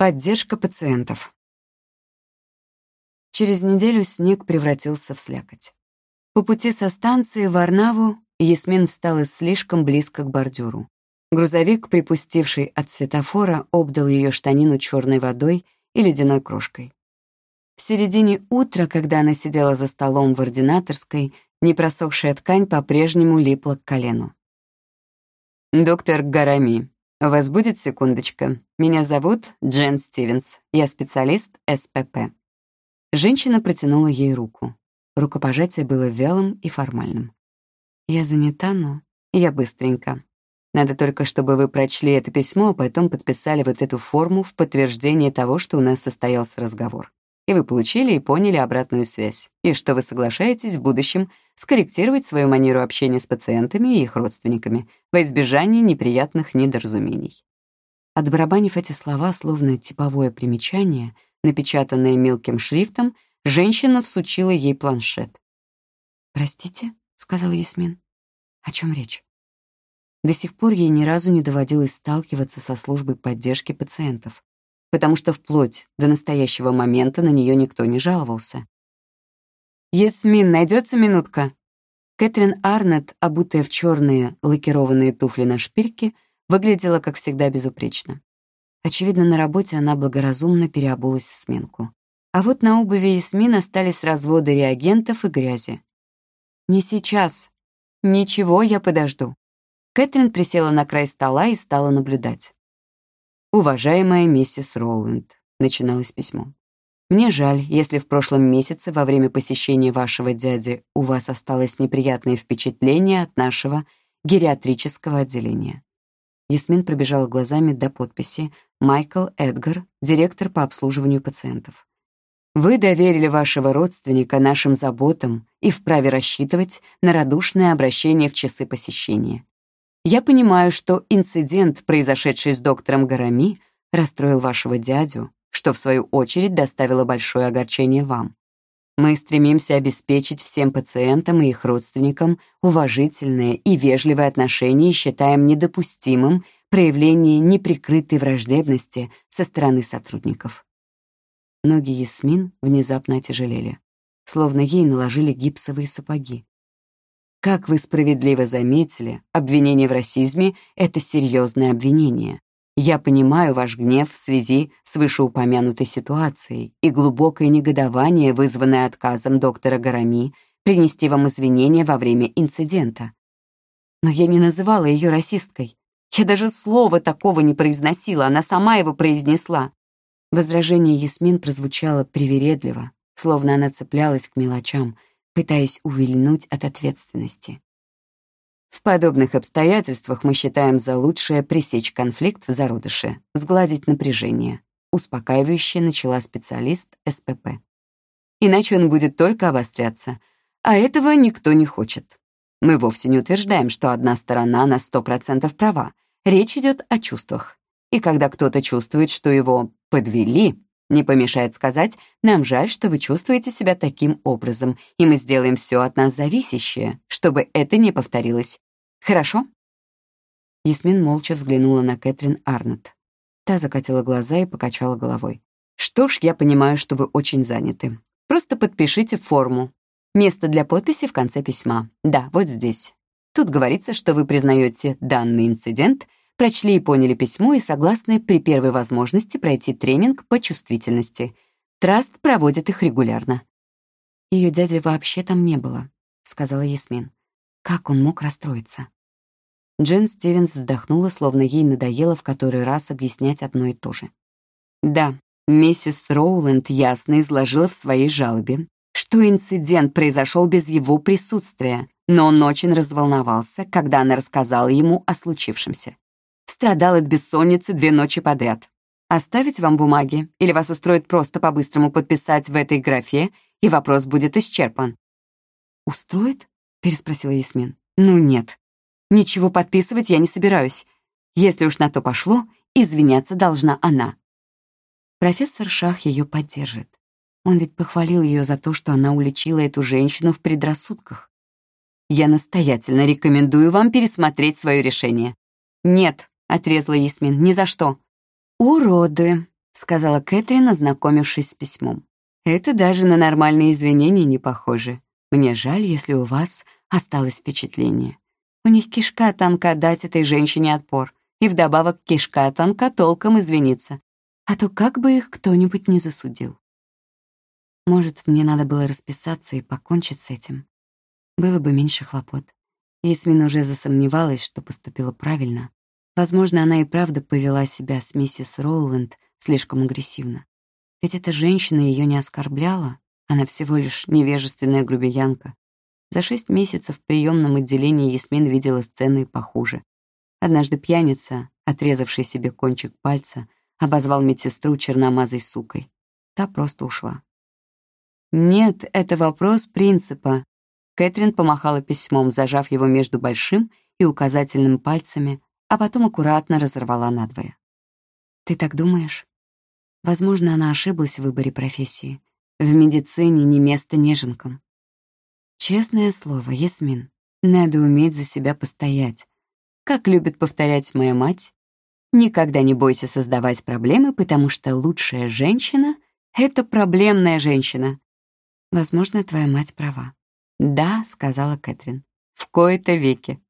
Поддержка пациентов. Через неделю снег превратился в слякоть. По пути со станции в Арнаву Ясмин встала слишком близко к бордюру. Грузовик, припустивший от светофора, обдал ее штанину черной водой и ледяной крошкой. В середине утра, когда она сидела за столом в ординаторской, непросохшая ткань по-прежнему липла к колену. «Доктор Гарами, вас будет секундочка? Меня зовут Джен Стивенс. Я специалист СПП». Женщина протянула ей руку. Рукопожатие было вялым и формальным. «Я занята, но я быстренько. Надо только, чтобы вы прочли это письмо, а потом подписали вот эту форму в подтверждение того, что у нас состоялся разговор. И вы получили и поняли обратную связь, и что вы соглашаетесь в будущем скорректировать свою манеру общения с пациентами и их родственниками во избежание неприятных недоразумений. Отбарабанив эти слова, словно типовое примечание, напечатанное мелким шрифтом, женщина всучила ей планшет. «Простите?» — сказала Ясмин. «О чем речь?» До сих пор ей ни разу не доводилось сталкиваться со службой поддержки пациентов, потому что вплоть до настоящего момента на нее никто не жаловался. «Ясмин, найдется минутка?» Кэтрин Арнетт, обутая в черные лакированные туфли на шпильке, выглядела, как всегда, безупречно. Очевидно, на работе она благоразумно переобулась в сменку. А вот на обуви Ясмин остались разводы реагентов и грязи. «Не сейчас. Ничего, я подожду». Кэтрин присела на край стола и стала наблюдать. «Уважаемая миссис Роланд», — начиналось письмо. Мне жаль, если в прошлом месяце во время посещения вашего дяди у вас осталось неприятное впечатление от нашего гериатрического отделения. Ясмин пробежала глазами до подписи «Майкл Эдгар, директор по обслуживанию пациентов». Вы доверили вашего родственника нашим заботам и вправе рассчитывать на радушное обращение в часы посещения. Я понимаю, что инцидент, произошедший с доктором Гарами, расстроил вашего дядю, что в свою очередь доставило большое огорчение вам. Мы стремимся обеспечить всем пациентам и их родственникам уважительное и вежливое отношение и считаем недопустимым проявление неприкрытой враждебности со стороны сотрудников. Ноги Ясмин внезапно отяжелели, словно ей наложили гипсовые сапоги. Как вы справедливо заметили, обвинение в расизме — это серьезное обвинение. Я понимаю ваш гнев в связи с вышеупомянутой ситуацией и глубокое негодование, вызванное отказом доктора Гарами принести вам извинения во время инцидента. Но я не называла ее расисткой. Я даже слова такого не произносила, она сама его произнесла. Возражение Ясмин прозвучало привередливо, словно она цеплялась к мелочам, пытаясь увильнуть от ответственности. В подобных обстоятельствах мы считаем за лучшее пресечь конфликт в зародыше, сгладить напряжение. Успокаивающе начала специалист СПП. Иначе он будет только обостряться. А этого никто не хочет. Мы вовсе не утверждаем, что одна сторона на 100% права. Речь идет о чувствах. И когда кто-то чувствует, что его подвели, не помешает сказать, нам жаль, что вы чувствуете себя таким образом, и мы сделаем все от нас зависящее, чтобы это не повторилось. Хорошо?» Ясмин молча взглянула на Кэтрин Арнетт. Та закатила глаза и покачала головой. «Что ж, я понимаю, что вы очень заняты. Просто подпишите форму. Место для подписи в конце письма. Да, вот здесь. Тут говорится, что вы признаете данный инцидент — прочли и поняли письмо и согласны при первой возможности пройти тренинг по чувствительности. Траст проводит их регулярно. Ее дяди вообще там не было», — сказала Ясмин. «Как он мог расстроиться?» Джен Стивенс вздохнула, словно ей надоело в который раз объяснять одно и то же. «Да, миссис Роуленд ясно изложила в своей жалобе, что инцидент произошел без его присутствия, но он очень разволновался, когда она рассказала ему о случившемся. Страдал от бессонницы две ночи подряд. Оставить вам бумаги или вас устроит просто по-быстрому подписать в этой графе, и вопрос будет исчерпан?» «Устроит?» — переспросила Ясмин. «Ну нет. Ничего подписывать я не собираюсь. Если уж на то пошло, извиняться должна она». Профессор Шах ее поддержит. Он ведь похвалил ее за то, что она уличила эту женщину в предрассудках. Я настоятельно рекомендую вам пересмотреть свое решение. Нет, отрезала Ясмин. «Ни за что». «Уроды», — сказала Кэтрин, ознакомившись с письмом. «Это даже на нормальные извинения не похоже. Мне жаль, если у вас осталось впечатление. У них кишка тонка дать этой женщине отпор, и вдобавок кишка тонка толком извиниться. А то как бы их кто-нибудь не засудил. Может, мне надо было расписаться и покончить с этим. Было бы меньше хлопот. Ясмин уже засомневалась, что поступила правильно. Возможно, она и правда повела себя с миссис Роуленд слишком агрессивно. Ведь эта женщина ее не оскорбляла, она всего лишь невежественная грубиянка. За шесть месяцев в приемном отделении Ясмин видела сцены похуже. Однажды пьяница, отрезавший себе кончик пальца, обозвал медсестру черномазой сукой. Та просто ушла. «Нет, это вопрос принципа». Кэтрин помахала письмом, зажав его между большим и указательным пальцами, а потом аккуратно разорвала надвое. «Ты так думаешь?» Возможно, она ошиблась в выборе профессии. В медицине не место неженкам. Честное слово, Ясмин, надо уметь за себя постоять. Как любит повторять моя мать, никогда не бойся создавать проблемы, потому что лучшая женщина — это проблемная женщина. Возможно, твоя мать права. «Да», — сказала Кэтрин, — «в кои-то веки».